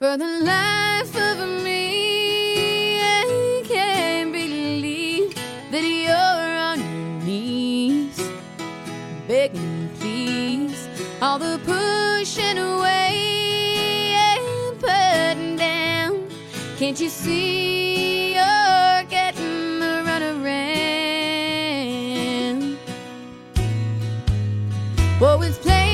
For the life of me, I can't believe that you're on your knees, begging, please. All the pushing away and putting down. Can't you see you're getting the runaround? Oh, it's plain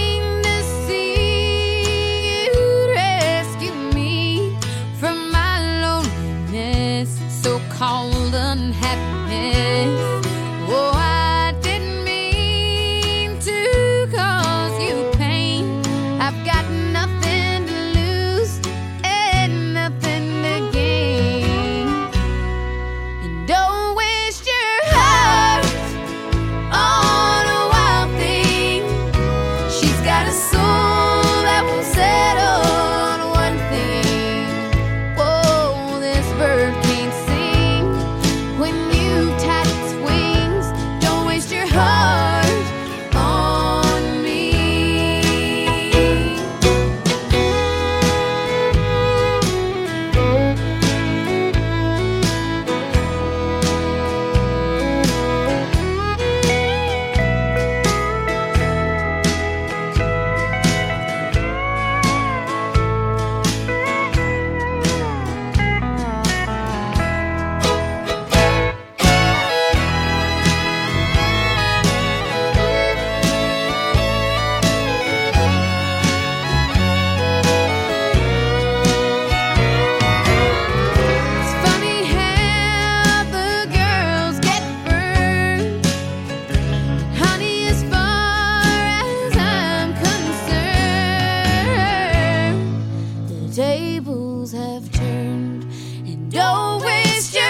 tables have turned, and don't waste your